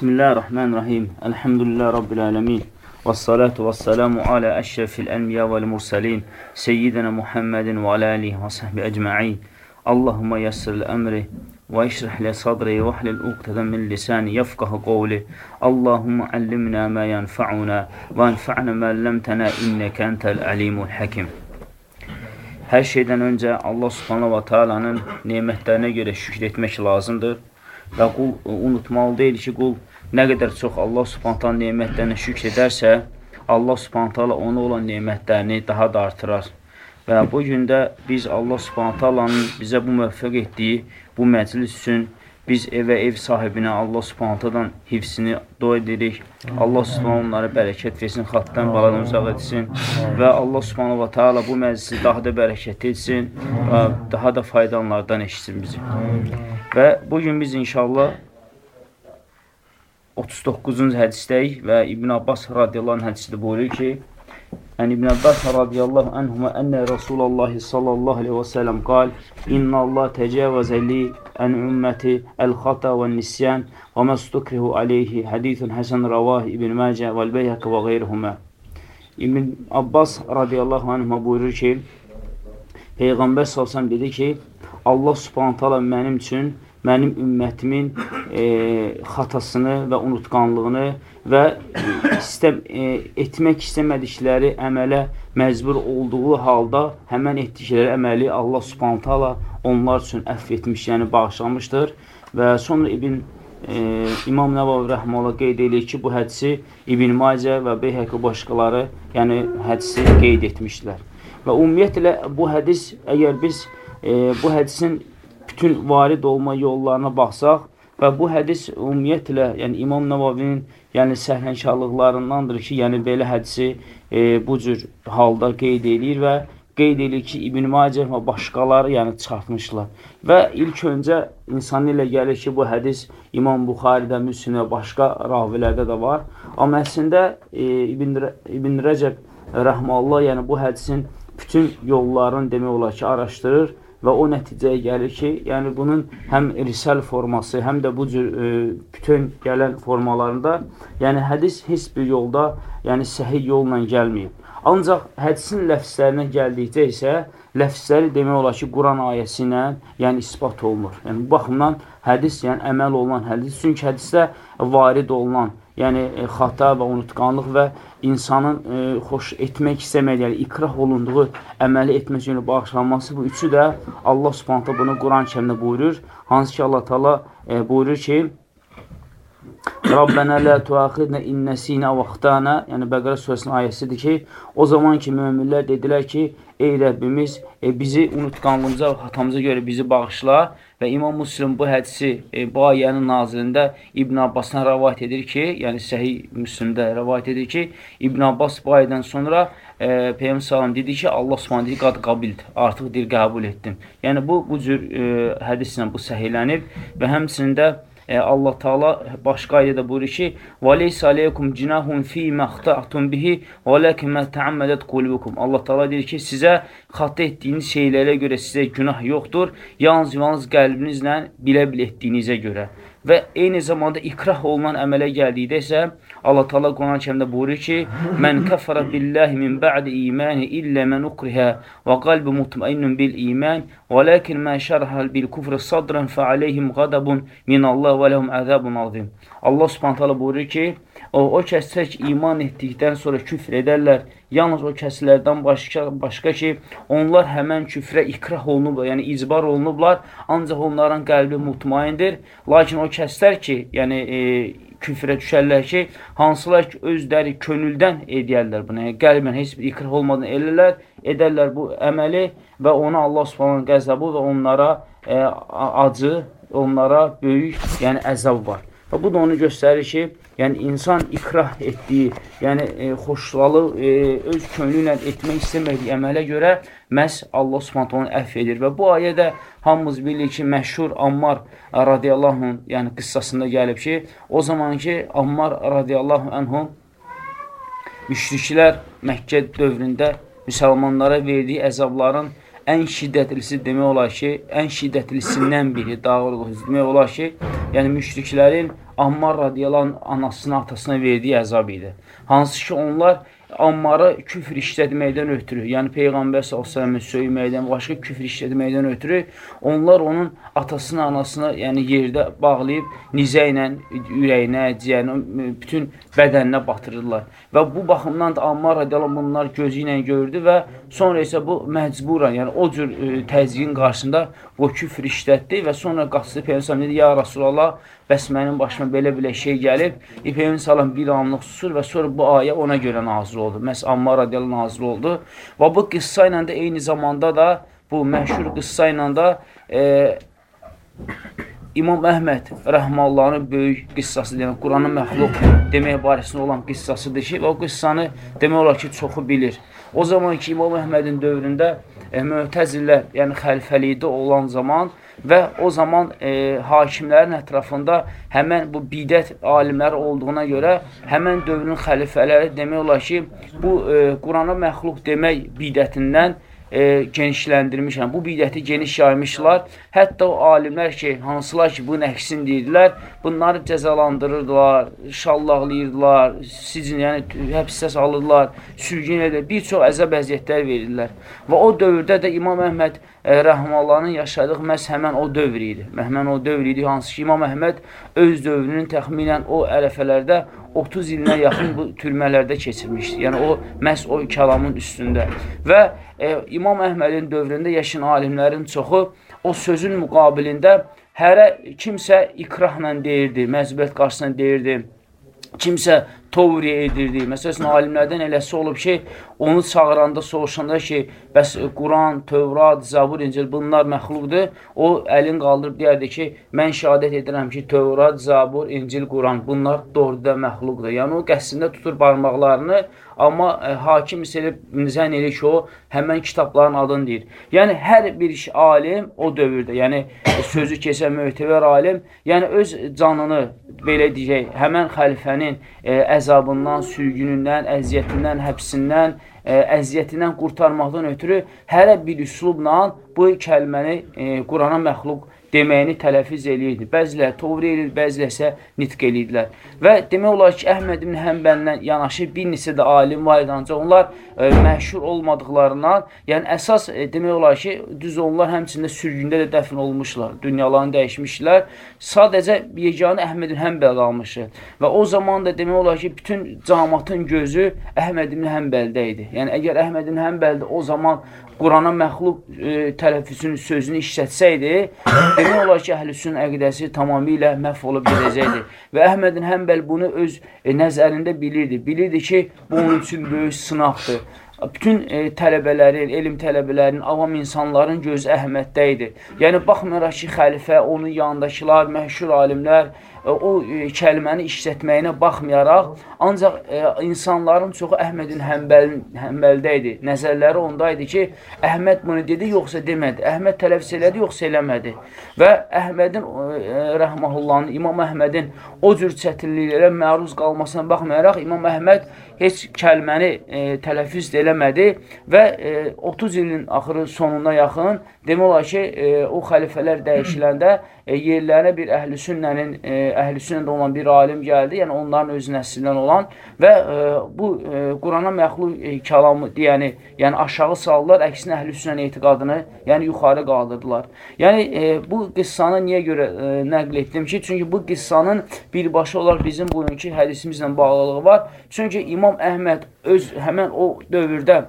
Bismillahirrahmanirrahim. Elhamdülillah Rabbil alemin. Və salatu və salamu alə əşrəfil ənbiya vəl mursalin. Seyyidina Muhammedin və alə alihi və səhbi əcma'in. Allahumma yassiril əmri və işrih li sadri və hlil uqtədən min lisani yafqahu qavli. Allahumma allimna ma yanfa'una və anfa'na ma əlləmtənə innəkə entəl alimul hakim. Hər şeydən öncə Allah subhanahu wa ta'alanın nemətlərinə görə şükür etmək lazımdır. Və qul unutmalı deyil ki, qul nə qədər çox Allah subhantan nemətlərinə şükr edərsə, Allah subhantala ona olan nemətlərini daha da artırar. Və bu gün də biz Allah subhantalanın bizə bu müvəffəq etdiyi bu məclis üçün biz evə ev sahibinə Allah subhantadan hifsini dua edirik. Allah subhanə onlara bərəkət versin, xatdan baladan uzaq etsin və Allah subhanə və teala bu məclisi daha da bərəkət etsin və daha da faydalanlardan eşitsin bizi. Və bugün biz inşallah 39-cu hədisdəyik və İbn Abbas radiyallahu anh hədisdə buyurur ki, Ən İbn Abbas radiyallahu anhuma ənə Rasulullah sallallahu aleyhi və səlləm qal, İnna Allah təcəvəzə li ən ümməti əl-xata və nisyan və məstukrihu aleyhi hədithun həsən ravah İbn Məcə və l-Beyhəq və qeyrihumə. İbn Abbas radiyallahu anhuma buyurur ki, Peyğəmbər salsam dedi ki, Allah subhanət hala mənim üçün mənim ümmətimin e, xatasını və unutqanlığını və istəm, e, etmək istəmədikləri əmələ məcbur olduğu halda həmən etdikləri əməli Allah subhanət hala onlar üçün əff etmiş, yəni bağışlamışdır. Və sonra İbn e, İmam Nəvavi Rəhmələ qeyd edir ki, bu hədisi İbn Macə və Beyhəqi başqaları yəni hədisi qeyd etmişdilər. Və ümumiyyətlə bu hədis, əgər biz e, bu hədisin bütün varid olma yollarına baxsaq və bu hədis ümumiyyətlə, yəni İmam Nəvavinin yəni səhlənkarlıqlarındandır ki, yəni belə hədisi e, bu cür halda qeyd edir və qeyd edir ki, İbn Macə və başqaları yəni çıxartmışlar. Və ilk öncə insan ilə gəlir ki, bu hədis İmam Buxaridə, Müslimdə, başqa ravilərdə də var. Amma əslində e, İbn, İbn Rəcəb Rəhmallah, yəni bu hədisin bütün yollarını demək olar ki, araşdırır və o nəticəyə gəlir ki, yəni bunun həm risəl forması, həm də bu cür e, bütün gələn formalarında, yəni hədis heç bir yolda, yəni səhih yolla gəlməyib. Ancaq hədisin ləfslərinə gəldikcə isə ləfsləri demək olar ki, Quran ayəsi ilə yəni isbat olunur. Yəni bu baxımdan hədis, yəni əməl olunan hədis, çünki hədisdə varid olunan, yəni e, xata və unutqanlıq və insanın e, xoş etmək istəmədiyi, yəni ikrah olunduğu əməli etmək üçün bağışlanması bu üçü də Allah Subhanahu bunu Quran-Kərimdə buyurur. Hansı ki Allah Taala e, buyurur ki: Rabbənə lə tuaxidnə innəsinə və xtana, yəni Bəqərə surəsinin ayəsidir ki, o zaman ki, müminlər dedilər ki, ey Rəbbimiz, e, bizi unutqanlığımıza xatamıza görə bizi bağışla və İmam Müslim bu hədisi e, bu ayənin nazirində İbn Abbasdan rəvayət edir ki, yəni Səhih Müslimdə rəvayət edir ki, İbn Abbas bu ayədən sonra e, Peyyəm Salam dedi ki, Allah Subhanahu qad qabildir, artıq deyir, qəbul etdim. Yəni bu, bu cür e, hədislə bu səhiylənib və həmçində e, Allah Taala başqa ayədə buyurur ki: "Və leysə aleykum cinahun fi məxta'tum bihi, velakin ma ta'ammadat qulubukum." Allah Taala deyir ki, sizə xəta etdiyiniz şeylərə görə sizə günah yoxdur, yalnız yalnız qəlbinizlə bilə-bilə etdiyinizə görə. Və eyni zamanda ikrah olunan əmələ gəldikdə isə Allah Taala Quran-Kərimdə buyurur ki: "Mən kəfərə billahi min ba'di imani illə men ukriha və qalbu mutmainnun bil iman, velakin ma şərhə bil kufr sadran fa aleyhim ghadabun min Allah və lehum azabun azim." Allah Subhanahu taala buyurur ki, o, o kəslər ki, iman etdikdən sonra küfr edərlər, yalnız o kəslərdən başqa, başqa ki, onlar həmən küfrə ikrah olunublar, yəni icbar olunublar, ancaq onların qəlbi mutmaindir. Lakin o kəslər ki, yəni e, küfrə düşərlər ki, hansılar ki, özləri könüldən edərlər bunu. Yəni, qəlbən heç bir ikrah olmadan elirlər, edərlər bu əməli və ona Allah subhanın qəzəbu və onlara e, acı, onlara böyük yəni əzab var. Və bu da onu göstərir ki, yəni insan ikrah etdiyi, yəni e, xoşlalı e, öz könlü ilə etmək istəmədiyi əmələ görə məhz Allah Subhanahu onu əfv edir. Və bu ayədə hamımız bilir ki, məşhur Ammar radiyallahu anh, yəni qıssasında gəlib ki, o zaman ki, Ammar radiyallahu anhu müşriklər Məkkə dövründə müsəlmanlara verdiyi əzabların ən şiddətlisi demək olar ki, ən şiddətlisindən biri, doğrusu demək olar ki, yəni müşriklərin Ammar radiyalan anasına, atasına verdiyi əzab idi. Hansı ki, onlar Ammarı küfr işlətməkdən ötürü, yəni Peyğəmbər s.ə.v-i söyməkdən, başqa küfr işlətməkdən ötürü onlar onun atasını, anasını yəni yerdə bağlayıb nizə ilə ürəyinə, ciyərinə, bütün bədəninə batırırlar. Və bu baxımdan da Ammar radiyalan bunlar gözü ilə gördü və sonra isə bu məcburan, yəni o cür e, təzyiqin qarşısında bu küfr işlətdi və sonra qaçdı Peyğəmbər dedi, ya Rasulallah, bəs mənim başıma belə-belə şey gəlib, İpeymin salam bir anlıq susur və sonra bu ayə ona görə nazil oldu. Məhz Ammar radiyallahu nazil oldu. Və bu qıssa ilə də eyni zamanda da, bu məşhur qıssa ilə də e, İmam Əhməd rəhməllahının böyük qıssası, yəni Quranın məxluq demək barəsində olan qıssasıdır ki, və o qıssanı demək olar ki, çoxu bilir. O zaman ki, İmam Əhmədin dövründə e, mütəzillər, yəni xəlifəlikdə olan zaman və o zaman e, hakimlərin ətrafında həmən bu bidət alimləri olduğuna görə həmən dövrün xəlifələri demək olar ki, bu e, Qurana məxluq demək bidətindən e, genişləndirmişəm. Bu bidəti geniş yaymışlar. Hətta o alimlər ki, hansılar ki, bu nəqsin deyirdilər, bunları cəzalandırırdılar, şallaqlayırdılar, sicin, yəni həbsə salırdılar, sürgün edir, bir çox əzəb əziyyətlər verirlər. Və o dövrdə də İmam Əhməd e, Rəhmallanın yaşadığı məhz həmən o dövr idi. Həmən o dövr idi, hansı ki, İmam Əhməd öz dövrünün təxminən o ərəfələrdə 30 ilinə yaxın bu türmələrdə keçirmişdi. Yəni o məhz o kəlamın üstündə. Və e, İmam Əhmədin dövründə yaşayan alimlərin çoxu o sözün müqabilində hərə kimsə ikrahla deyirdi, məzbət qarşısında deyirdi, kimsə tovriyə edirdi. Məsələn, alimlərdən eləsi olub ki, onu çağıranda, soruşanda ki, bəs Quran, Tövrat, Zabur, İncil bunlar məxluqdur. O əlin qaldırıb deyərdi ki, mən şəhadət edirəm ki, Tövrat, Zabur, İncil, Quran bunlar doğruda məxluqdur. Yəni o qəsdində tutur barmaqlarını, amma ə, e, hakim isə zənn edir ki, o həmən kitabların adını deyir. Yəni hər bir iş alim o dövrdə, yəni sözü keçən möhtəvər alim, yəni öz canını belə deyək, həmən xəlifənin ə, e, əzabından, sürgünündən, əziyyətindən, həbsindən, e, əziyyətindən qurtarmaqdan ötürü hərə bir üslubla bu kəlməni ə, Qurana məxluq deməyini tələfiz eləyirdi. Bəziləri tovr eləyir, bəziləri isə nitq eləyirdilər. Və demək olar ki, Əhməd ibn Həmbəllə yanaşı bir neçə də alim var idi, ancaq onlar e, məşhur olmadıqlarından, yəni əsas e, demək olar ki, düz onlar həmçində sürgündə də dəfn olmuşlar, dünyalarını dəyişmişlər. Sadəcə yeganə Əhməd ibn Həmbəl qalmışdı. Və o zaman da demək olar ki, bütün cəmaatın gözü Əhməd ibn Həmbəldə idi. Yəni əgər Əhməd ibn Həmbəldə o zaman Qurana məxluq e, tələffüzünün sözünü işlətsəydi, demək olar ki, əhlüsün əqidəsi tamamilə məhv olub gedəcəkdir. Və Əhmədin Həmbəl bunu öz e, nəzərində bilirdi. Bilirdi ki, bu onun üçün böyük sınaqdır bütün e, tələbələrin, elm tələbələrinin, avam insanların gözü Əhməddə idi. Yəni, baxmayaraq ki, xəlifə, onun yanındakılar, məşhur alimlər, o e, kəlməni işlətməyinə baxmayaraq, ancaq e, insanların çoxu Əhmədin Həmbəlin, Həmbəldə idi. Nəzərləri onda idi ki, Əhməd bunu dedi, yoxsa demədi. Əhməd tələffüz elədi, yoxsa eləmədi. Və Əhmədin, rəhməhullahın, İmam Əhmədin o cür çətinliklərə məruz qalmasına baxmayaraq, İmam Əhməd heç kəlməni e, tələffüz eləmədi və e, 30 ilin axırı sonuna yaxın demək olar ki, e, o xəlifələr dəyişiləndə e, yerlərinə bir əhl-i sünnənin, e, əhl-i sünnədə olan bir alim gəldi, yəni onların öz nəslindən olan və e, bu e, Qurana məxluq e, kəlamı deyəni, yəni aşağı saldılar, əksinə əhl-i sünnənin etiqadını, yəni yuxarı qaldırdılar. Yəni e, bu qıssanı niyə görə e, nəql etdim ki, çünki bu qıssanın birbaşa olaraq bizim bugünkü hədisimizlə bağlılığı var. Çünki İmam Əhməd öz həmən o dövrdə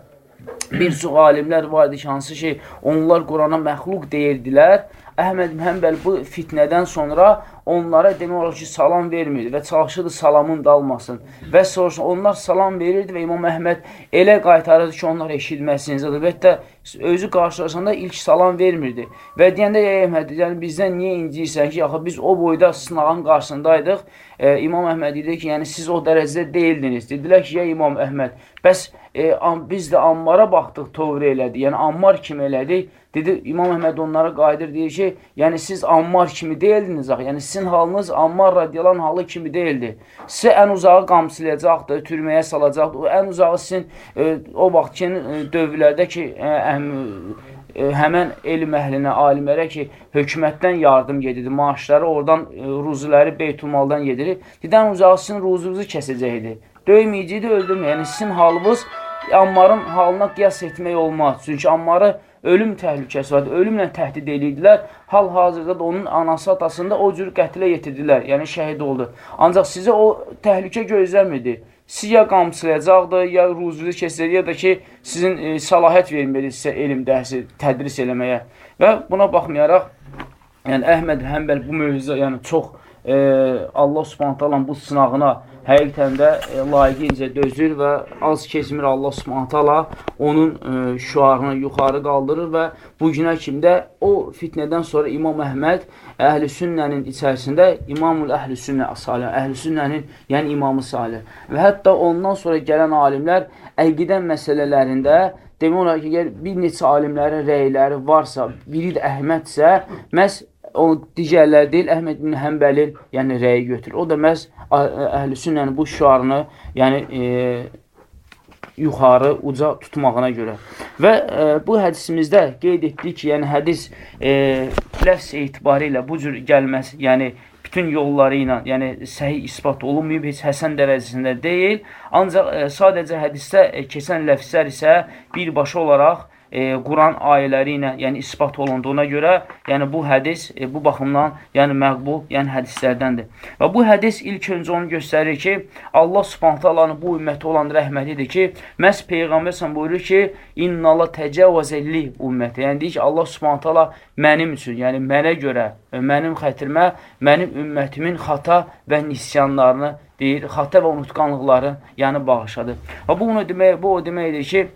bir çox alimlər var idi ki, hansı ki, onlar Qurana məxluq deyirdilər Əhməd Həmbəl bu fitnədən sonra onlara demək olar ki, salam vermirdi və çalışırdı salamın dalmasın. Və sonra onlar salam verirdi və İmam Əhməd elə qaytarırdı ki, onlar eşitməsin. Əlbəttə, özü qarşılaşanda ilk salam vermirdi. Və deyəndə, ey Əhməd, yəni bizdən niyə inciyirsən ki, axı biz o boyda sınağın qarşısındaydıq. E, İmam Əhməd dedi ki, yəni siz o dərəcədə deyildiniz. Dedilər ki, ya İmam Əhməd, bəs e, biz də Ammara baxdıq, tovr elədi. Yəni Ammar kim elədi? Dedi, İmam Əhməd onlara qayıdır, deyir ki, yəni siz Ammar kimi deyildiniz axı. Yəni sizin halınız Ammar radiyalan halı kimi deyildi. Sizə ən uzağı qamçılayacaqdı, türməyə salacaqdı. O ən uzağı sizin e, o vaxtkin e, dövrlərdə ki, e, həmən elm əhlinə, alimlərə ki, hökumətdən yardım gedirdi, maaşları oradan, e, ruziləri beytulmaldan yedirir. Dedən uzağı sizin ruzunuzu kəsəcəkdir. Döyməyəcəkdi, öldürməyəcəkdi. Yəni sizin halınız Ammarın halına qiyas etmək olmaz. Çünki Ammarı ölüm təhlükəsi vardı. Ölümlə təhdid edirdilər. Hal-hazırda da onun anası, atasını da o cür qətlə yetirdilər. Yəni şəhid oldu. Ancaq sizə o təhlükə gözləmirdi. Ya qamçılayacaqdı, ya ruzunu keçəcək, ya da ki, sizin e, salahiyyət verməli sizə elm dərsi, tədris eləməyə. Və buna baxmayaraq, yəni Əhməd Həmbəl bu mövzuda yəni çox e, Allah Subhanahu bu sınağına həqiqətən də e, layiqincə dözür və az keçmir Allah Subhanahu onun e, şüarını yuxarı qaldırır və bu günə kimi də o fitnədən sonra İmam Əhməd Əhl-i Sünnənin içərisində İmamul Əhl-i Sünnə salih, Əhl-i Sünnənin, yəni imamı salih. Və hətta ondan sonra gələn alimlər əqidən məsələlərində demək olar ki, əgər bir neçə alimlərin rəyləri varsa, biri də Əhmədsə, məhz o digərləri deyil, Əhməd bin Həmbəlin yəni rəyi götürür. O da məhz əhl-i sünnənin bu şüarını yəni e, yuxarı, uca tutmağına görə. Və e, bu hədisimizdə qeyd etdik ki, yəni hədis e, ləfs etibarı ilə bu cür gəlməz, yəni bütün yolları ilə, yəni səhih ispat olunmayıb, heç həsən dərəcəsində deyil. Ancaq e, sadəcə hədisdə e, keçən ləfslər isə birbaşa olaraq e, Quran ayələri ilə yəni isbat olunduğuna görə, yəni bu hədis e, bu baxımdan yəni məqbul, yəni hədislərdəndir. Və bu hədis ilk öncə onu göstərir ki, Allah Subhanahu taalanın bu ümmətə olan rəhmətidir ki, məhz peyğəmbər sən buyurur ki, "İnnalla təcavvəzəlli ümmətə." Yəni deyir ki, Allah Subhanahu taala mənim üçün, yəni mənə görə, mənim xətrimə, mənim ümmətimin xata və nisyanlarını deyir, xata və unutqanlıqları yəni bağışladı. Və bu onu demək, bu o deməkdir ki,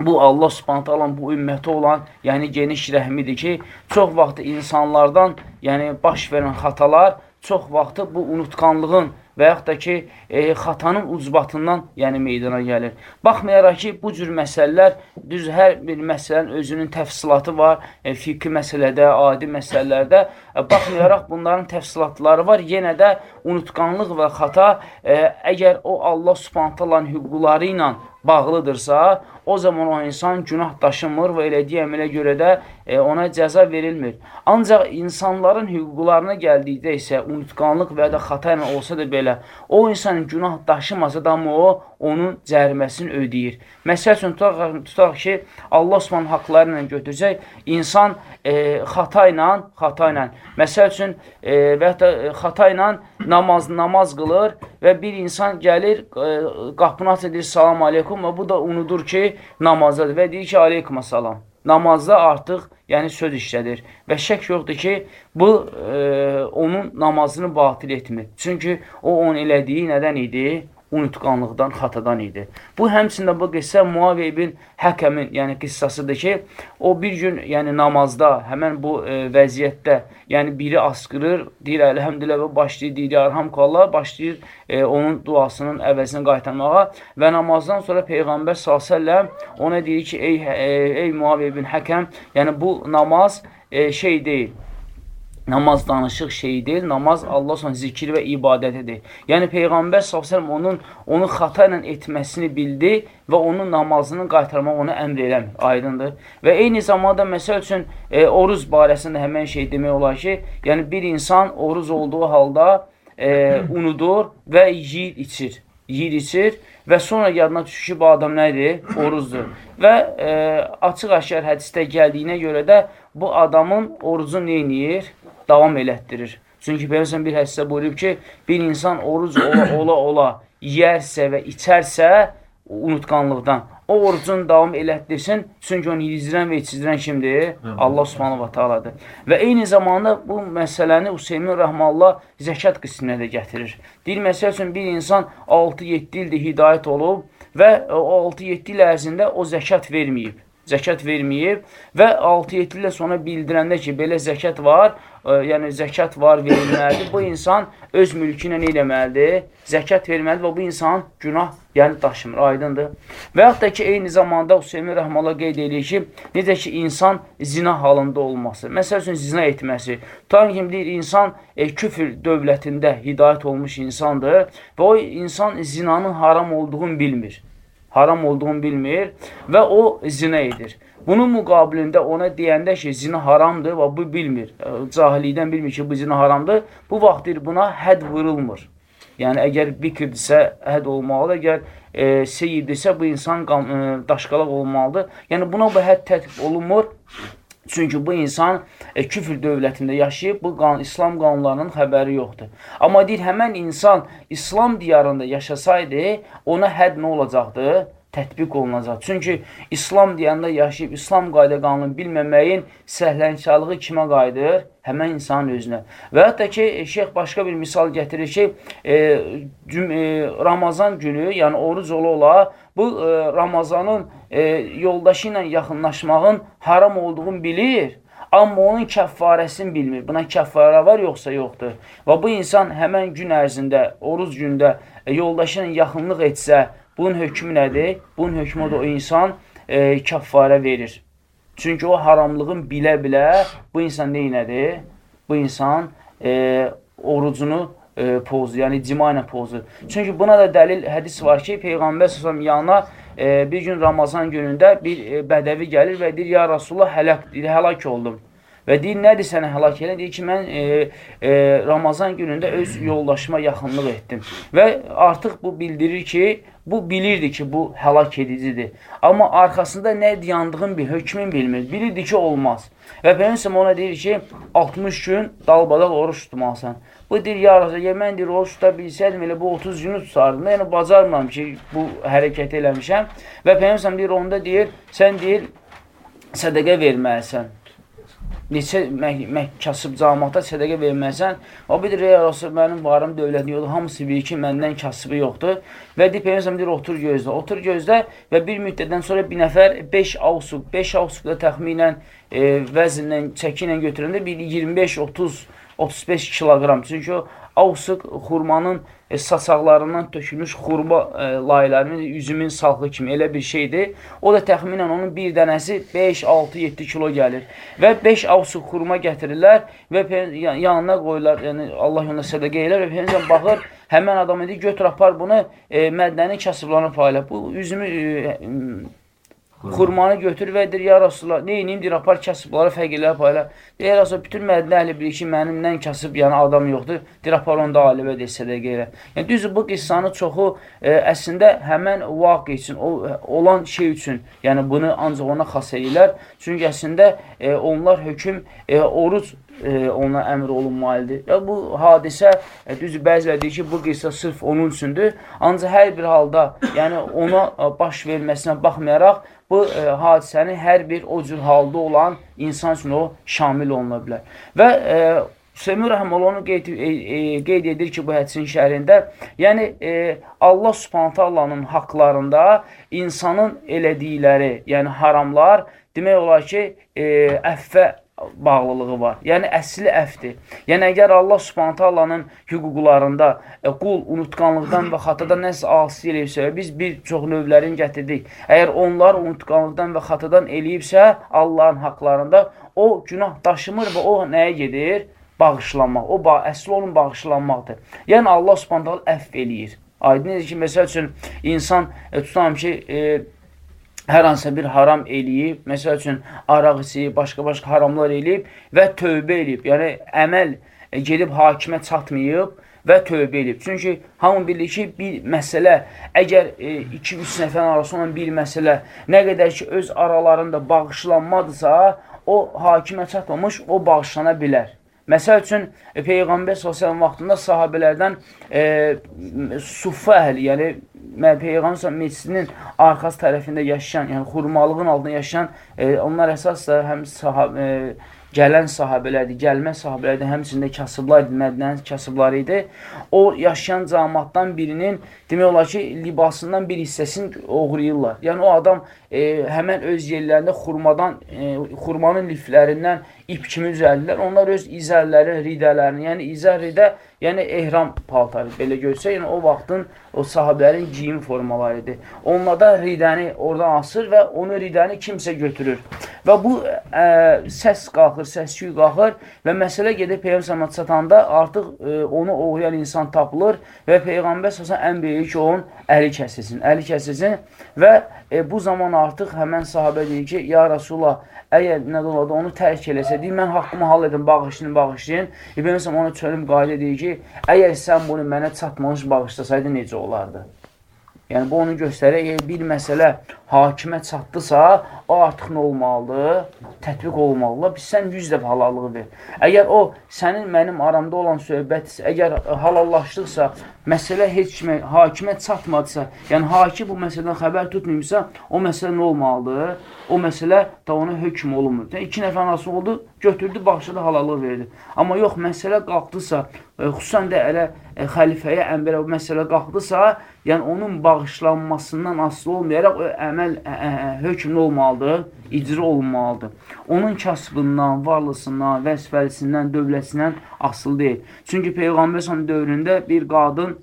Bu Allah Subhanahu taala bu ümmətə olan, yəni geniş rəhmidir ki, çox vaxt insanlardan, yəni baş verən xatalar çox vaxtı bu unutqanlığın və yaxud da ki, e, xatanın ucbatından yəni meydana gəlir. Baxmayaraq ki, bu cür məsələlər, düz hər bir məsələnin özünün təfsilatı var, e, fiqhi məsələdə, adi məsələlərdə, e, baxmayaraq bunların təfsilatları var, yenə də unutqanlıq və xata, e, əgər o Allah subhantalan hüquqları ilə bağlıdırsa, o zaman o insan günah daşımır və elədiyi əmələ görə də e, ona cəza verilmir. Ancaq insanların hüquqlarına gəldikdə isə unutqanlıq və ya da xata ilə olsa da belə, o insanın günah daşımasa da o, onun cəriməsini ödəyir. Məsəl üçün, tutaq, tutaq ki, Allah Osman haqları ilə götürsək, insan e, xata ilə, xata ilə, məsəl üçün, e, və e, xata ilə namaz, namaz qılır və bir insan gəlir, e, qapını aç edir, salam aleykum və bu da unudur ki, namazdadır və deyir ki, aleykum salam. Namazda artıq yəni söz işlədir və şək yoxdur ki, bu e, onun namazını batil etmir. Çünki o onun elədiyi nədən idi? Unutqanlıqdan, xatadan idi. Bu həmçində bu qissə Muaviyə ibn Həkəmin, yəni qissasıdır ki, o bir gün, yəni namazda, həmən bu e, vəziyyətdə, yəni biri asqırır, deyir əlhəmdülə və başlayır, deyir arhamkallah, başlayır e, onun duasının əvəzini qaytarmağa və namazdan sonra Peyğəmbər s.ə.v ona deyir ki, ey, ey, ey Muaviyə ibn Həkəm, yəni bu namaz e, şey deyil, Namaz danışıq şeyi deyil, namaz Allah son zikir və ibadətidir. Yəni Peyğəmbər s.ə.v onun, onu xata ilə etməsini bildi və onun namazını qaytarmaq onu əmr eləmir, aydındır. Və eyni zamanda, məsəl üçün, e, oruz barəsində həmən şey demək olar ki, yəni bir insan oruz olduğu halda e, unudur və yiyir, içir. Yiyir, içir və sonra yadına düşür ki, bu adam nədir? Oruzdur. Və e, açıq-aşkar hədisdə gəldiyinə görə də bu adamın orucu neyniyir? Davam elətdirir. Çünki Peyğəmbər bir hədisdə buyurub ki, bir insan oruc ola ola ola yərsə və içərsə unutqanlıqdan o orucun davam elətdirsin. Çünki onu yedizdirən və içizdirən kimdir? Allah Subhanahu va Taaladır. Və eyni zamanda bu məsələni Hüseymin Rəhmallah zəkat qisminə də gətirir. Deyir məsəl üçün bir insan 6-7 ildir hidayət olub və o 6-7 il ərzində o zəkat verməyib zəkat verməyib və 6-7 ilə sonra bildirəndə ki, belə zəkat var, ə, e, yəni zəkat var verilməlidir. Bu insan öz mülkü ilə nə eləməlidir? Zəkat verməlidir və bu insan günah yəni daşımır, aydındır. Və yaxud da ki, eyni zamanda Hüseymin Rəhmələ qeyd edir ki, necə ki, insan zina halında olması, məsəl üçün zina etməsi, tutan kim deyir, insan e, küfür dövlətində hidayət olmuş insandır və o insan zinanın haram olduğunu bilmir haram olduğunu bilmir və o zinə edir. Bunun müqabilində ona deyəndə ki, zina haramdır və bu bilmir, cahilidən bilmir ki, bu zina haramdır, bu vaxtdır buna həd vurulmur. Yəni, əgər bikirdirsə, həd olmalıdır, əgər e, seyirdirsə, bu insan qam, e, daşqalaq olmalıdır. Yəni, buna bu həd tətbiq olunmur. Çünki bu insan e, küfür dövlətində yaşayıb, bu qan İslam qanunlarının xəbəri yoxdur. Amma deyir, həmən insan İslam diyarında yaşasaydı, ona hədd nə olacaqdı? Tətbiq olunacaq. Çünki İslam deyəndə yaşayıb, İslam qayda qanunu bilməməyin səhlənkarlığı kimə qayıdır? Həmən insanın özünə. Və hətta ki, e, şeyx başqa bir misal gətirir ki, e, cüm, e, Ramazan günü, yəni oruc ola ola, bu e, Ramazanın e, yoldaşı ilə yaxınlaşmağın haram olduğunu bilir, amma onun kəffarəsini bilmir. Buna kəffara var, yoxsa yoxdur. Və bu insan həmən gün ərzində, oruc gündə e, yoldaşı ilə yaxınlıq etsə, bunun hökmü nədir? Bunun hökmü da o insan e, kəffara verir. Çünki o haramlığın bilə-bilə bu insan neynədir? Bu insan e, orucunu e, pozur, yəni cima ilə pozur. Çünki buna da dəlil hədis var ki, Peyğəmbər səsəm yanına e, bir gün Ramazan günündə bir e, bədəvi gəlir və deyir, ya Rasulullah deyir, həlak oldum. Və deyir, nədir sənə həlak edən? Deyir ki, mən e, e, Ramazan günündə öz yoldaşıma yaxınlıq etdim. Və artıq bu bildirir ki, bu bilirdi ki, bu həlak edicidir. Amma arxasında nə yandığın bir hökmün bilmir. Bilirdi ki, olmaz. Və Peygəmbər ona deyir ki, 60 gün dalbadal oruç tutmalısan. Bu deyir, ya Rasulullah, mən deyir, oruç tuta bilsəydim, elə bu 30 günü tutardım. Yəni, bacarmıram ki, bu hərəkəti eləmişəm. Və Peygəmbər deyir, onda deyir, sən deyir, sədəqə verməlisən neçə kasıb camata sədəqə verməsən, o bilir, ey Rasul, mənim varım dövlətin yolu, hamısı bilir ki, məndən kasıbı yoxdur. Və deyib, Peyyəmsəm deyir, otur gözlə, otur gözlə və bir müddətdən sonra bir nəfər 5 avsuq, 5 avsuqda təxminən e, vəzinlə, çəki ilə götürəndə bir 25-30 35 kiloqram. Çünki o avsuq xurmanın e, saçaqlarından tökülmüş xurma e, laylarının üzümün salxı kimi elə bir şeydir. O da təxminən onun bir dənəsi 5, 6, 7 kilo gəlir. Və 5 avsuq xurma gətirirlər və yanına qoyurlar, yəni Allah yolunda sədəqə elər və Peyğəmbər baxır, həmən adam edir, götür apar bunu e, mədnənin kasıblarına payla. Bu üzümü e, Xurmanı götür və deyir, ya Rasulullah, neyiniyim, deyir, apar kasıbları fəqirlər payla. Deyir, ya Rasulullah, bütün mədinə əhli bilir ki, mənimdən kasıb, yəni adam yoxdur. Deyir, apar onu da alimə deyir, sədəqə elə. Yəni, düzdür, bu qissanı çoxu e, əslində həmən vaqi üçün, o, olan şey üçün, yəni bunu ancaq ona xas edirlər. Çünki əslində e, onlar hökm, ə, e, oruc e, ona əmr olunmalıdır. Ya bu hadisə e, düzdür bəziləri deyir ki, bu qissa sırf onun üçündür. Ancaq hər bir halda, yəni ona baş verməsinə baxmayaraq bu e, hadisəni hər bir o cür halda olan insan üçün o şamil oluna bilər. Və e, Semir Rəhməl qeyd, e, e, qeyd edir ki, bu hədisin şərində, yəni e, Allah Subhanahu Allahın haqlarında insanın elədikləri, yəni haramlar demək olar ki, e, əffə bağlılığı var. Yəni, əsli əfdir. Yəni, əgər Allah subhanətə Allahın hüquqlarında e, qul unutqanlıqdan və xatadan nəsə asıl eləyibsə, biz bir çox növlərini gətirdik. Əgər onlar unutqanlıqdan və xatadan eləyibsə, Allahın haqlarında o günah daşımır və o nəyə gedir? Bağışlanmaq. O, əsli onun bağışlanmaqdır. Yəni, Allah subhanətə Allah əff eləyir. Aydın ki, məsəl üçün, insan, e, tutam ki, e, hər hansısa bir haram eləyib, məsəl üçün araq içib, başqa-başqa haramlar eləyib və tövbə eləyib. Yəni əməl e, gedib hakimə çatmayıb və tövbə eləyib. Çünki hamı bilir ki, bir məsələ, əgər 2-3 e, nəfərin arasında olan bir məsələ nə qədər ki, öz aralarında bağışlanmadısa, o hakimə çatmamış, o bağışlana bilər. Məsəl üçün, e, Peyğəmbər s.ə.v vaxtında sahabələrdən e, suffa əhli, yəni Peyğəmbər meclisinin arxası tərəfində yaşayan, yəni xurmalığın altında yaşayan, e, onlar əsas da həm sahabə, e, gələn sahabələrdir, gəlmə sahabələrdir, həmçində kasıblar idi, Mədinənin kasıbları idi. O yaşayan camatdan birinin demək olar ki, libasından bir hissəsini oğrayırlar. Yəni o adam e, həmən öz yerlərində xurmadan, e, xurmanın liflərindən ip kimi düzəldilər. Onlar öz izərləri, ridələrini, yəni izər ridə, yəni ehram paltarı belə görsə, yəni o vaxtın o sahabələrin giyim formaları idi. Onlarda ridəni orada asır və onu ridəni kimsə götürür. Və bu ə, səs qalxır, səs-küy qalxır və məsələ gedib Peyğəmbər çatanda artıq ə, onu oğrayan insan tapılır və Peyğəmbər səsən ən böyük onun əli kəsilsin, əli kəsilsin və e, bu zaman artıq həmən sahabə deyir ki, ya Rasulullah, əgər nə də olada onu tərk eləsə, deyir, mən haqqımı hal edin, bağışlayın, bağışlayın. İbrahim ona çölüm qayda deyir ki, əgər sən bunu mənə çatmamış bağışlasaydın, necə olardı? Yəni, bu onu göstərir, əgər bir məsələ hakimə çatdısa, o artıq nə olmalıdır? Tətbiq olmalıdır. Biz sən 100 dəfə halallığı ver. Əgər o, sənin mənim aramda olan söhbət, əgər halallaşdıqsa, məsələ heç kimə, hakimə çatmadısa, yəni hakim bu məsələdən xəbər tutmayımsa, o məsələ nə olmalıdır? O məsələ da ona hökm olunmur. Yəni, iki nəfər nasıl oldu? Götürdü, başladı halallıq verdi. Amma yox, məsələ qalxdısa, e, xüsusən də elə e, xəlifəyə, əmbərə bu məsələ qalxdısa, yəni onun bağışlanmasından asılı olmayaraq o əməl ə, ə, hökmlü olmalıdır, icra olunmalıdır. Onun kasbından, varlısından, vəzifəlisindən, dövlətindən asılı deyil. Çünki Peyğəmbər son dövründə bir qadın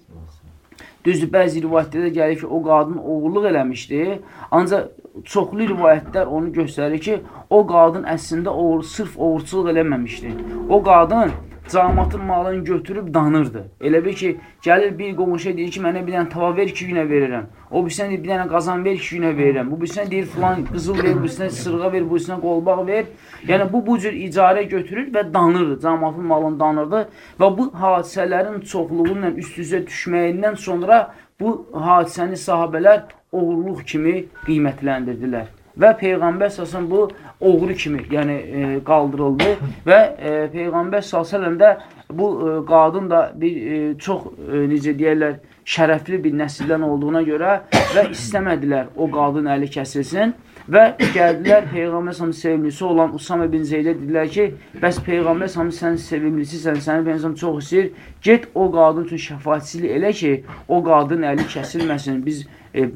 Düzdür, bəzi rivayətlərdə gəlir ki, o qadın oğurluq eləmişdi. Ancaq çoxlu rivayətlər onu göstərir ki, o qadın əslində oğur, sırf oğurçuluq eləməmişdi. O qadın cəmatın malını götürüb danırdı. Elə bir ki, gəlir bir qonşuya deyir ki, mənə bir dənə tava ver, iki günə verirəm. O birisindən deyir, bir dənə qazan ver, iki günə verirəm. Bu birisindən deyir, filan qızıl ver, bu birisindən sırğa ver, bu birisindən qolbaq ver. Yəni, bu, bu cür icarə götürür və danırdı, cəmatın malını danırdı. Və bu hadisələrin çoxluğunla üst-üzə düşməyindən sonra bu hadisəni sahabələr oğurluq kimi qiymətləndirdilər və Peyğəmbər səsən bu oğru kimi yəni e, qaldırıldı və e, Peyğəmbər səsən də bu e, qadın da bir e, çox e, necə deyərlər şərəfli bir nəsildən olduğuna görə və istəmədilər o qadın əli kəsilsin və gəldilər Peyğəmbər səmin sevimlisi olan Usam ibn Zeydə dedilər ki, bəs Peyğəmbər səmin sən sevimlisisən, səni Peyğəmbər çox istəyir, get o qadın üçün şəfaatçilik elə ki, o qadın əli kəsilməsin, biz e, e,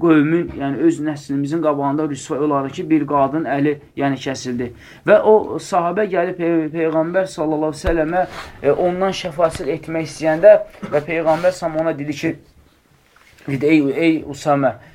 qövmün, yəni öz nəslimizin qabağında rüsvay olaraq ki, bir qadın əli yəni kəsildi. Və o sahabə gəlib Pey Peyğəmbər sallallahu səlləmə e, ondan şəfaət etmək istəyəndə və Peyğəmbər sallallahu ona dedi ki, dedi ey ey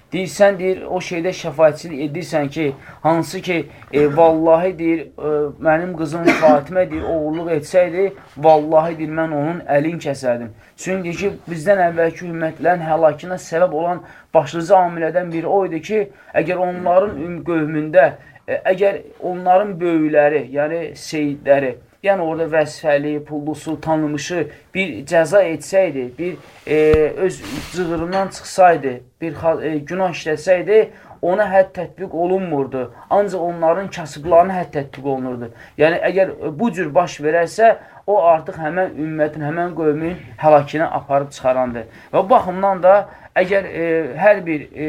Usama Deyirsən, deyir, o şeydə şəfayətçilik edirsən ki, hansı ki, e, vallahi deyir, e, mənim qızım Fatimə deyir, oğulluq etsəydi, vallahi deyir, mən onun əlin kəsərdim. Çünki deyir ki, bizdən əvvəlki ümmətlərin həlakına səbəb olan başlıca amilədən biri o idi ki, əgər onların qövmündə, e, əgər onların böyükləri, yəni seyidləri, yəni orada vəzifəli, pullusu, tanımışı bir cəza etsəydi, bir e, öz cığırından çıxsaydı, bir e, günah işləsəydi, ona hədd tətbiq olunmurdu. Ancaq onların kasıblarına hədd tətbiq olunurdu. Yəni, əgər bu cür baş verərsə, o artıq həmən ümmətin, həmən qövmin həlakinə aparıb çıxarandır. Və bu baxımdan da, əgər e, hər bir e,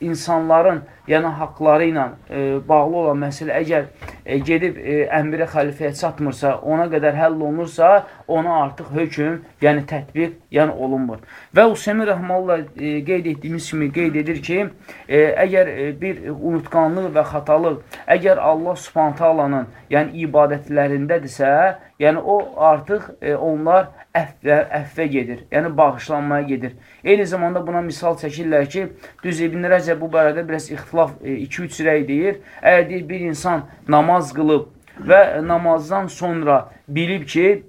insanların yəni haqları ilə e, bağlı olan məsələ əgər e, gedib e, əmrə xəlifəyə çatmırsa, ona qədər həll olunursa, ona artıq hökm, yəni tətbiq, yəni olunmur. Və Hüseymi Rəhmallah e, qeyd etdiyimiz kimi qeyd edir ki, e, əgər e, bir unutqanlıq və xatalıq, əgər Allah Subhanahu yəni ibadətlərindədirsə, yəni o artıq e, onlar əffə, əffə gedir, yəni bağışlanmaya gedir. Eyni zamanda buna misal çəkirlər ki, düz İbn Rəcəb bu barədə biraz ixtilaf 2-3 e, rəy deyir. Əgər deyir, bir insan namaz qılıb və namazdan sonra bilib ki,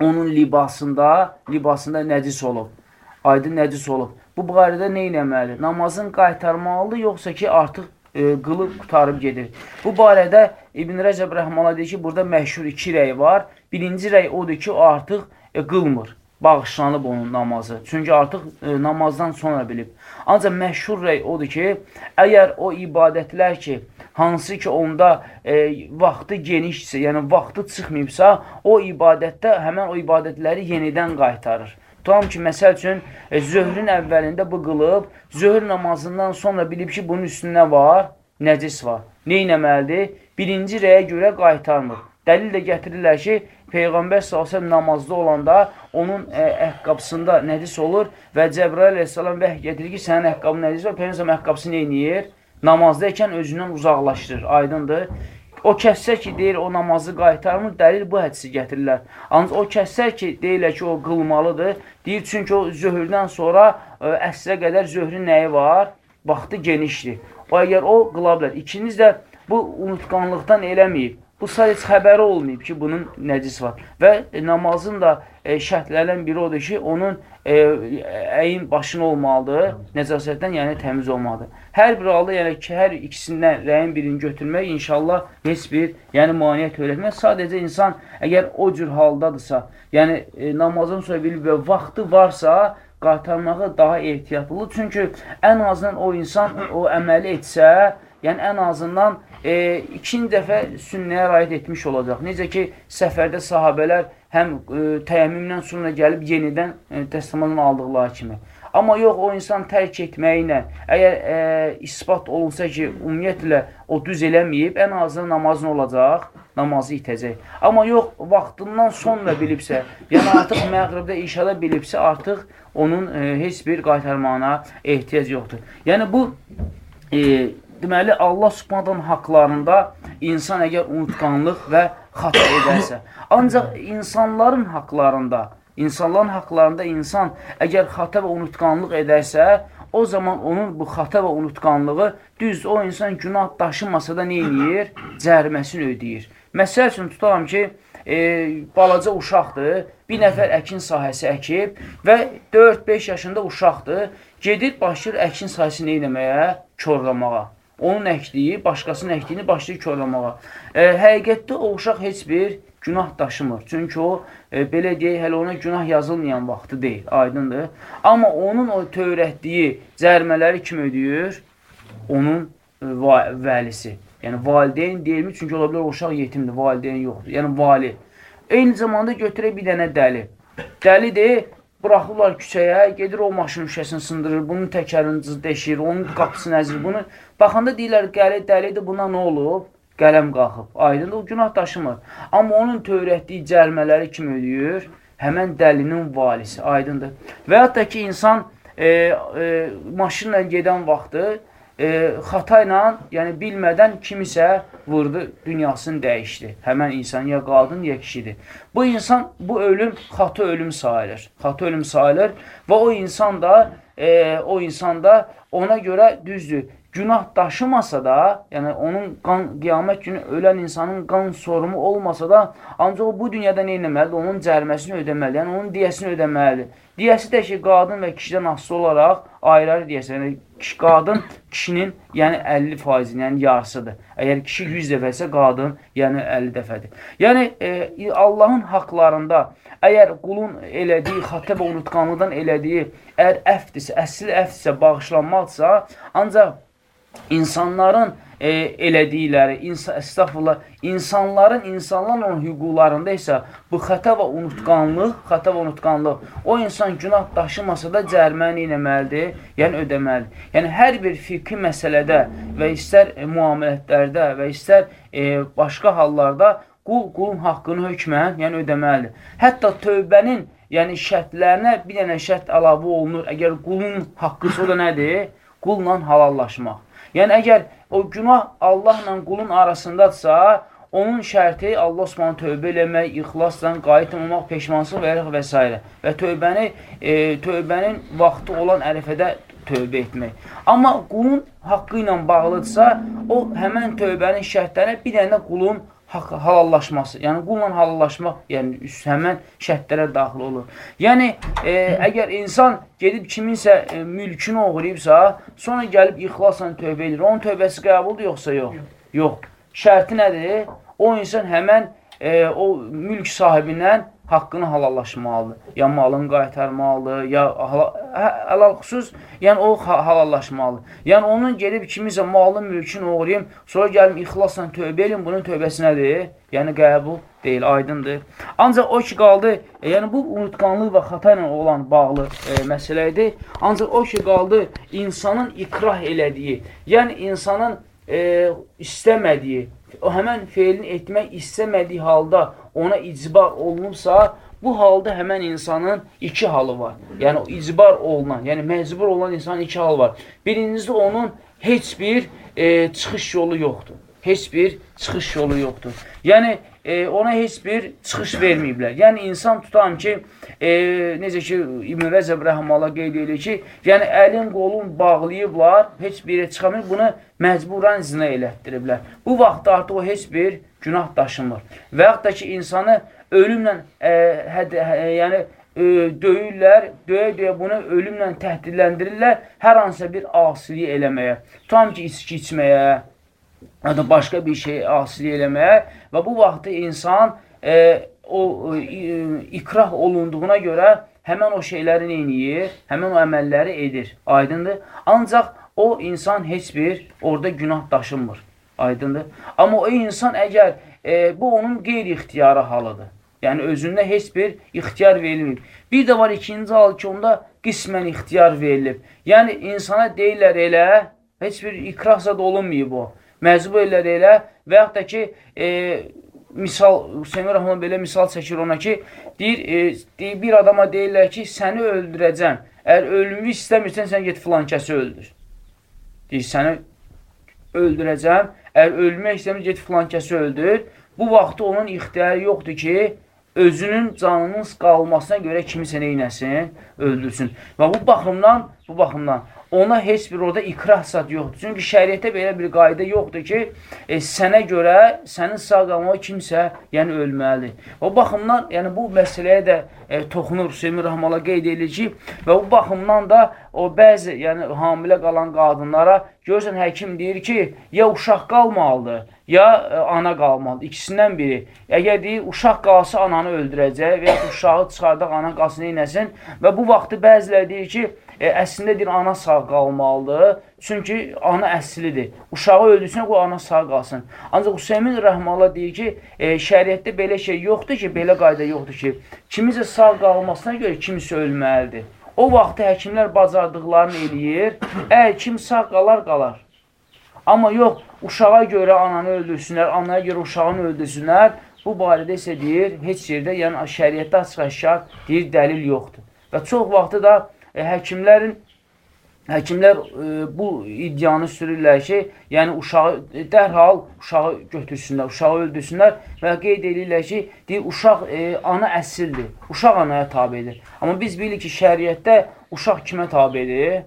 onun libasında, libasında nəcis olub, aydın nəcis olub. Bu barədə nə eləməlidir? Namazın qaytarmalıdır, yoxsa ki, artıq e, qılıb qutarıb gedir. Bu barədə İbn Rəcəb Rəhmala deyir ki, burada məşhur iki rəy var. Birinci rəy odur ki, o artıq e, qılmır. Bağışlanıb onun namazı. Çünki artıq e, namazdan sonra bilib. Ancaq məşhur rəy odur ki, əgər o ibadətlər ki, hansı ki onda e, vaxtı genişsə, yəni vaxtı çıxmayıbsa, o ibadətdə həmən o ibadətləri yenidən qaytarır. Tutam ki, məsəl üçün, e, zöhrün əvvəlində bu qılıb, zöhr namazından sonra bilib ki, bunun üstündə var, nəcis var. Neynəməlidir? Birinci rəyə görə qaytarmır. Dəlil də gətirirlər ki, Peyğəmbər s.ə.v namazda olanda onun ə, e, əhqabısında nədis olur və Cəbrail ə.səlam vəh getirir ki, sənin əhqabın nədis var. Peyğəmbər əhqabısı neyniyir? Namazda ikən özündən uzaqlaşdırır. Aydındır. O kəssə ki, deyir, o namazı qaytarmır, dəlil bu hədisi gətirirlər. Ancaq o kəssə ki, deyirlər ki, o qılmalıdır. Deyir, çünki o zöhrdən sonra ə, əsrə qədər zöhrün nəyi var? Vaxtı genişdir. O, əgər o qıla bilər. İkiniz də bu unutqanlıqdan eləməyib. Bu sadəcə xəbəri olmayıb ki, bunun nəcis var. Və namazın da e, şərtlərindən biri odur ki, onun e, əyin başın olmalıdır, nəcasətdən, yəni təmiz olmalıdır. Hər bir halda, yəni ki, hər ikisindən rəyin birini götürmək inşallah heç bir, yəni maniyyət öyrətməz. Sadəcə insan əgər o cür haldadırsa, yəni e, namazın sonra bilib və vaxtı varsa, qaytarmağı daha ehtiyatlıdır. Çünki ən azından o insan o əməli etsə, yəni ən azından e, ikinci dəfə sünnəyə rayət etmiş olacaq. Necə ki, səfərdə sahabələr həm e, təyəmmümdən sonra gəlib yenidən e, təslimatını aldıqları kimi. Amma yox, o insan tərk etməyi ilə, əgər e, ispat olunsa ki, ümumiyyətlə o düz eləməyib, ən azından namazın olacaq, namazı itəcək. Amma yox, vaxtından sonra bilibsə, yəni artıq məğribdə, işada bilibsə, artıq onun e, heç bir qaytarmağına ehtiyac yoxdur. Yəni bu e, deməli Allah Subhanahu haqlarında insan əgər unutqanlıq və xəta edərsə, ancaq insanların haqlarında, insanların haqlarında insan əgər xəta və unutqanlıq edərsə, o zaman onun bu xəta və unutqanlığı düz o insan günah daşımasa da edir? Cəriməsini ödəyir. Məsəl üçün tutalım ki, e, balaca uşaqdır, bir nəfər əkin sahəsi əkib və 4-5 yaşında uşaqdır, gedir başlayır əkin sahəsini eləməyə, körlamağa onun əkdiyi, başqasının əkdiyini başlayır körlamağa. E, həqiqətdə o uşaq heç bir günah daşımır. Çünki o, e, belə deyək, hələ ona günah yazılmayan vaxtı deyil, aydındır. Amma onun o tövrətdiyi cərmələri kim ödəyir? Onun e, vəlisi. Yəni, valideyn deyilmi? Çünki ola bilər uşaq yetimdir, valideyn yoxdur. Yəni, vali. Eyni zamanda götürək bir dənə dəli. Dəlidir, buraxırlar küçəyə, gedir o maşın şüşəsini sındırır, bunun təkərini deşir, onun qapısını əzir, bunu Baxanda deyirlər, qəli dəlidir, buna nə olub? Qələm qalxıb. Aydın o günah daşımır. Amma onun tövrətdiyi cərmələri kim ödəyir? Həmən dəlinin valisi. Aydındır. Və hətta ki, insan e, e, maşınla gedən vaxtı e, xata ilə, yəni bilmədən kimisə vurdu, dünyasını dəyişdi. Həmən insan ya qadın, ya kişidir. Bu insan, bu ölüm xata ölüm sayılır. Xata ölüm sayılır və o insan da, e, o insan da ona görə düzdür günah daşımasa da, yəni onun qan, qiyamət günü ölən insanın qan sorumu olmasa da, ancaq bu dünyada nə etməlidir? Onun cərməsini ödəməlidir, yəni onun diyəsini ödəməlidir. Diyəsi də ki, qadın və kişidən asılı olaraq ayrı-ayrı diyəsi. Yəni, qadın kişinin yəni 50 faizini, yəni yarısıdır. Əgər kişi 100 dəfəsə, qadın yəni 50 dəfədir. Yəni, e, Allahın haqlarında əgər qulun elədiyi, xatə və unutqanlıqdan elədiyi, əgər əfdirsə, əsli əfdirsə, bağışlanmaqdırsa, ancaq insanların e, elədikləri, insa, estağfurullah, insanların, insanların hüquqlarında isə bu xəta və unutqanlıq, xəta və unutqanlıq, o insan günah daşımasa da cərməni eləməlidir, yəni ödəməlidir. Yəni, hər bir fiqhi məsələdə və istər e, muamilətlərdə və istər e, başqa hallarda qul, qulun haqqını hökmən, yəni ödəməlidir. Hətta tövbənin, yəni şərtlərinə bir dənə şərt əlavə olunur. Əgər qulun haqqısı o da nədir? Qulla halallaşmaq. Yəni, əgər o günah Allahla qulun arasındadsa, onun şərti Allah Osmanı tövbə eləmək, ixlasla qayıtmamaq, peşmansıq və və s. Və tövbəni, e, tövbənin vaxtı olan ərəfədə tövbə etmək. Amma qulun haqqı ilə bağlıdırsa, o həmən tövbənin şərtlərinə bir dənə qulun haqq, halallaşması, yəni qulla halallaşmaq, yəni üst həmən şərtlərə daxil olur. Yəni, e, əgər insan gedib kiminsə e, mülkünü oğurlayıbsa, sonra gəlib ixlasla tövbə edir, onun tövbəsi qəbuldur yoxsa yox? Yox. Şərti nədir? O insan həmən e, o mülk sahibindən haqqını halallaşmalıdır. Ya malını qaytarmalıdır, ya halal hə, xüsus, yəni o halallaşmalıdır. Yəni onun gedib kimisə malın, mülkün uğrayım, sonra gəlim ixlasla tövbə eləyim, bunun tövbəsi nədir? Yəni qəbul deyil, aydındır. Ancaq o ki qaldı, e, yəni bu unutqanlıq və xata ilə olan bağlı e, məsələ idi. Ancaq o ki qaldı insanın ikrah elədiyi, yəni insanın e, istəmədiyi, o həmən feilini etmək istəmədiyi halda ona icbar olunubsa, bu halda həmən insanın iki halı var. Yəni, icbar olunan, yəni məcbur olan insanın iki halı var. Birincisi, onun heç bir e, çıxış yolu yoxdur. heç bir çıxış yolu yoxdur. Yəni, e, ona heç bir çıxış verməyiblər. Yəni, insan tutam ki, e, necə ki, İbn Rəzəb Rəhmələ qeyd edir ki, yəni, əlin qolun bağlayıblar, heç bir yere çıxamır, bunu məcburan zinə elətdiriblər. Bu vaxtda artıq o heç bir günah daşımır. Və yaxud da ki, insanı ölümlə, e, həd, hə, yəni, e, döyürlər, döyə-döyə bunu ölümlə təhdidləndirirlər, hər hansısa bir asiliyi eləməyə. Tutam ki, içki içməyə, ya da başqa bir şey asili eləməyə və bu vaxtda insan e, o e, ikrah olunduğuna görə həmən o şeyləri neyiniyir, həmən o əməlləri edir. Aydındır? Ancaq o insan heç bir orada günah daşınmır. Aydındır? Amma o insan əgər e, bu onun qeyri-ixtiyarı halıdır. Yəni özündə heç bir ixtiyar verilmir. Bir də var ikinci hal ki, onda qismən ixtiyar verilib. Yəni insana deyirlər elə, heç bir ikrah zad olunmayıb o məcbur ellər elə və yaxud da ki, e, misal, Hüseyin Rəhman belə misal çəkir ona ki, deyir, e, deyir, bir adama deyirlər ki, səni öldürəcəm. Əgər ölümü istəmirsən, sən get filan kəsi öldür. Deyir, səni öldürəcəm. Əgər ölmək istəmirsən, get filan kəsi öldür. Bu vaxtda onun ixtiyarı yoxdur ki, özünün canının qalmasına görə kimisə neynəsin, öldürsün. Və bu baxımdan, bu baxımdan ona heç bir orada ikrah zat yoxdur. Çünki şəriətdə belə bir qayda yoxdur ki, e, sənə görə sənin sağ qalmağa kimsə yəni ölməlidir. O baxımdan, yəni bu məsələyə də e, toxunur Hüseyin Rəhmələ qeyd edilir ki, və bu baxımdan da o bəzi yəni hamilə qalan qadınlara görürsən həkim deyir ki, ya uşaq qalmalıdır, ya e, ana qalmalıdır. İkisindən biri. Əgər deyir, uşaq qalsa ananı öldürəcək və ya uşağı çıxardaq, ana qalsın, neynəsin və bu vaxtı bəziləri deyir ki, e, əslində deyir, ana sağ qalmalıdır. Çünki ana əslidir. Uşağı öldürsən, qoy ana sağ qalsın. Ancaq Hüseymin Rəhmallah deyir ki, e, şəriətdə belə şey yoxdur ki, belə qayda yoxdur ki, kimisə sağ qalmasına görə kimisi ölməlidir. O vaxtı həkimlər bacardıqlarını eləyir. Əgər kim sağ qalar, qalar. Amma yox, uşağa görə ananı öldürsünlər, anaya görə uşağını öldürsünlər. Bu barədə isə deyir, heç yerdə, yəni şəriətdə açıq-aşkar deyir, dəlil yoxdur. Və çox vaxtı da e, həkimlərin həkimlər e, bu iddianı sürürlər ki, yəni uşağı dərhal uşağı götürsünlər, uşağı öldürsünlər və qeyd edirlər ki, deyir, uşaq e, ana əsildir, uşaq anaya tabidir. Amma biz bilirik ki, şəriətdə uşaq kimə tabidir?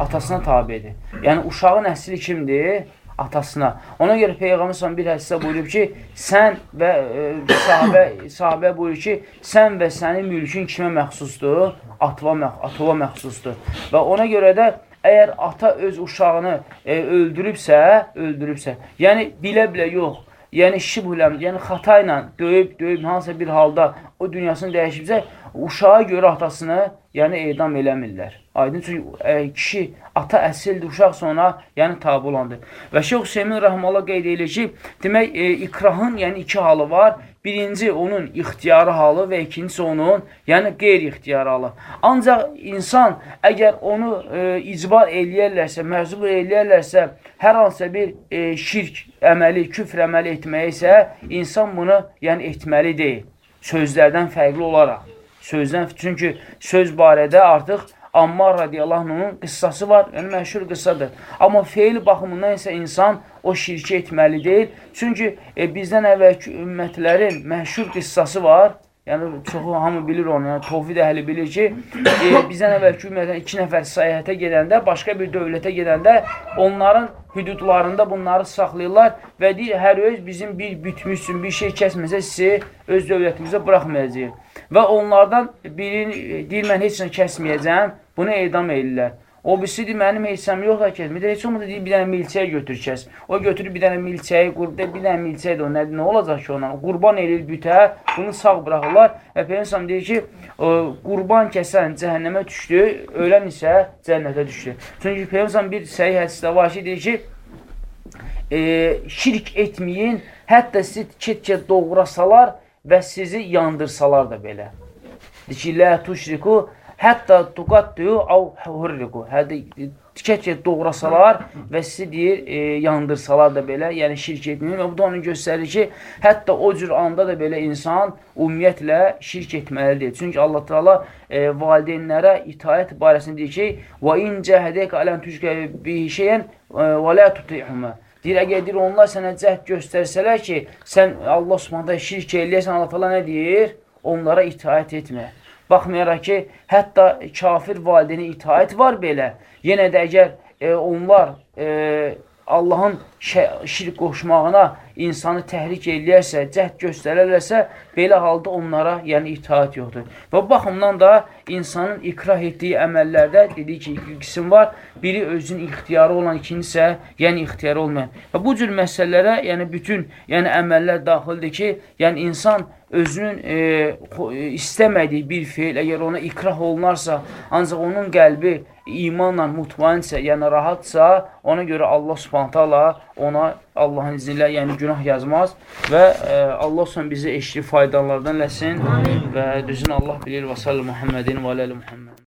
Atasına tabidir. Yəni uşağın əsli kimdir? Atasına. Ona görə Peyğəmbər bir hədisdə buyurub ki, sən və e, sahabə, sahabə buyurur ki, sən və sənin mülkün kimə məxsusdur? Atova, atova məxsusdur. Və ona görə də əgər ata öz uşağını e, öldürübsə, öldürübsə, yəni bilə-bilə yox, yəni şibhüləm, yəni xata ilə döyüb, döyüb hansısa bir halda o dünyasını dəyişibsə, uşağa görə atasını yəni edam eləmirlər. Aydın çünki ə, e, kişi ata əsildir, uşaq sonra yəni tabi olandır. Və Şeyx Hüseymin Rəhmələ qeyd edir ki, demək e, ikrahın yəni iki halı var. Birinci onun ixtiyarı halı və ikincisi onun yəni qeyri-ixtiyarı halı. Ancaq insan əgər onu e, icbar eləyərlərsə, məcbur eləyərlərsə, hər hansısa bir e, şirk əməli, küfr əməli etməyə isə insan bunu yəni etməli deyil. Sözlərdən fərqli olaraq sözdən, çünki söz barədə artıq Ammar radiyallahu anh'ın qıssası var, yəni məşhur qıssadır. Amma feil baxımından isə insan o şirki etməli deyil. Çünki e, bizdən əvvəlki ümmətlərin məşhur qıssası var. Yəni çoxu hamı bilir onu. Yəni Tovhid əhli bilir ki, e, bizdən əvvəlki ümmətdən iki nəfər səyahətə gedəndə, başqa bir dövlətə gedəndə onların hüdudlarında bunları saxlayırlar və deyir, hər öz bizim bir bütmüşsün, bir şey kəsməsə sizi öz dövlətimizə buraxmayacaq və onlardan birini deyir, mən heç nə kəsməyəcəm, bunu edam edirlər. O birisi deyir, mənim heysəm yox da kəsmir. Heç olmadı deyir, bir dənə milçəyə götür kəs. O götürür bir dənə milçəyi, qurda bir dənə milçəyə də o nədir, nə olacaq ki ondan? Qurban eləyir bütə, bunu sağ buraxırlar. Və Peygəmbər deyir ki, o, qurban kəsən cəhənnəmə düşdü, ölən isə cənnətə düşdü. Çünki Peygəmbər bir səhih hədisdə var ki, deyir ki, e, şirk etməyin, hətta sizi ket-ket doğrasalar, və sizi yandırsalar da belə. Ki, lə tuşriku hətta tuqattu av hurriku. Hətta tikə-tikə doğrasalar və sizi deyir, e, yandırsalar da belə, yəni şirk etməyin və bu da onu göstərir ki, hətta o cür anda da belə insan ümumiyyətlə şirk etməlidir. Çünki Allah Teala e, valideynlərə itaət barəsində deyir ki, "Və in cəhədək alən tüşkə bi şeyən və la tutihuma." Deyir, əgər deyir, onlar sənə cəhd göstərsələr ki, sən Allah subhanətə şirk eləyəsən, Allah falan nə deyir? Onlara itaət etmə. Baxmayaraq ki, hətta kafir valideyni itaət var belə. Yenə də əgər e, onlar e, Allahın şirk qoşmağına insanı təhrik eləyərsə, cəhd göstərərlərsə, belə halda onlara yəni itaat yoxdur. Və baxımdan da insanın ikrah etdiyi əməllərdə dedik ki, iki qism var. Biri özünün ixtiyarı olan, ikincisi yəni ixtiyarı olmayan. Və bu cür məsələlərə yəni bütün yəni əməllər daxildir ki, yəni insan özünün e, istəmədiyi bir feil, əgər ona ikrah olunarsa, ancaq onun qəlbi imanla mutmainsə, yəni rahatsa, ona görə Allah subhanət hala ona Allahın izni ilə yəni günah yazmaz və e, Allah son bizi eşli faydalardan ləsin və düzün Allah bilir. Və sallı Muhammedin və aləli Muhammed.